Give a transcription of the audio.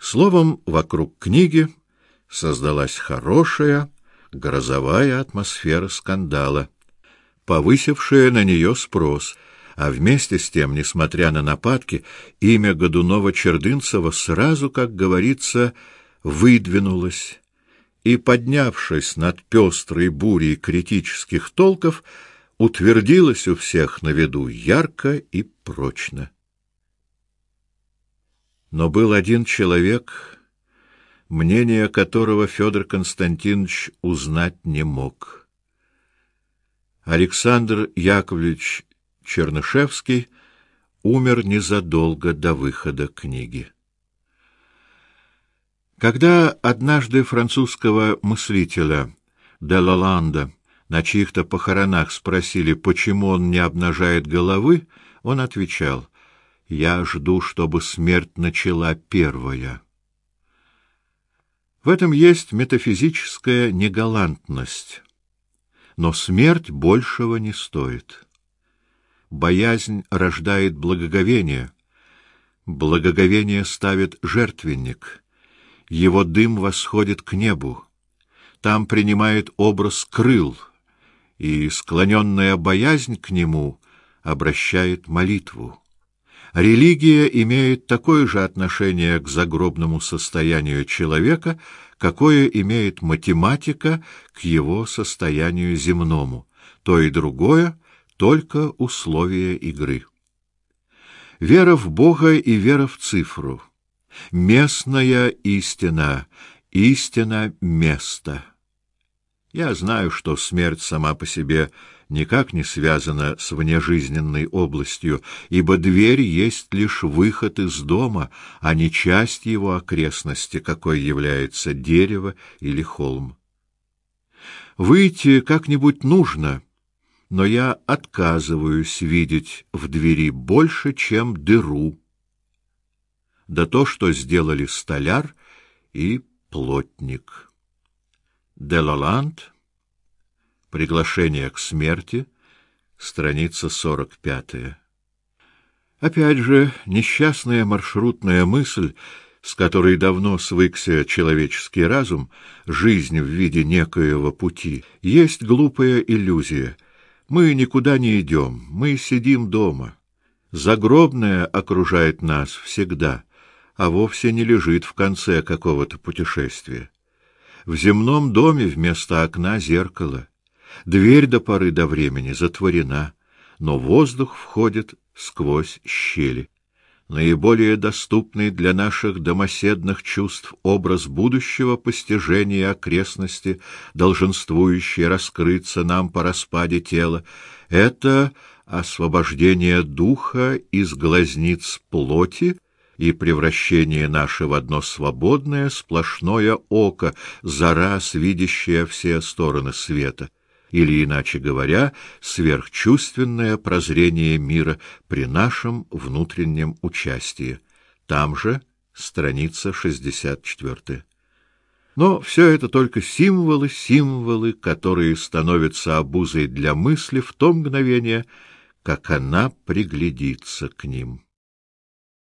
Словом, вокруг книги создалась хорошая грозовая атмосфера скандала, повысившая на нее спрос, а вместе с тем, несмотря на нападки, имя Годунова-Чердынцева сразу, как говорится, выдвинулось и, поднявшись над пестрой бурей критических толков, утвердилось у всех на виду ярко и прочно. Но был один человек, мнение которого Федор Константинович узнать не мог. Александр Яковлевич Чернышевский умер незадолго до выхода книги. Когда однажды французского мыслителя де Лаланда на чьих-то похоронах спросили, почему он не обнажает головы, он отвечал: "Я жду, чтобы смерть начала первая". В этом есть метафизическая негалантность. Но смерть большего не стоит. Боязнь рождает благоговение. Благоговение ставит жертвенник. Его дым восходит к небу. Там принимает образ крыл, и склоненная боязнь к нему обращает молитву. Религия имеет такое же отношение к загробному состоянию человека, какое имеет математика к его состоянию земному. То и другое только условия игры. Вера в Бога и вера в цифру. Местная истина, истина места. Я знаю, что смерть сама по себе никак не связана с внежизненной областью, ибо дверь есть лишь выход из дома, а не часть его окрестности, какой является дерево или холм. Выйти как-нибудь нужно, но я отказываюсь видеть в двери больше, чем дыру. Да то, что сделали столяр и плотник. Делоланд. Приглашение к смерти. Страница 45. Опять же, несчастная маршрутная мысль, с которой давно свыкся человеческий разум, жизнь в виде некоего пути, есть глупая иллюзия. Мы никуда не идем, мы сидим дома. Загробное окружает нас всегда, а вовсе не лежит в конце какого-то путешествия. В земном доме вместо окна зеркало. Дверь до поры до времени затворена, но воздух входит сквозь щели. Наиболее доступный для наших домоседных чувств образ будущего постижения окрестности, долженствующий раскрыться нам по распаде тела, это освобождение духа из глазниц плоти и превращение наше в одно свободное сплошное око, за раз видящее все стороны света, или иначе говоря, сверхчувственное прозрение мира при нашем внутреннем участии. Там же страница 64. Но все это только символы, символы, которые становятся обузой для мысли в то мгновение, как она приглядится к ним.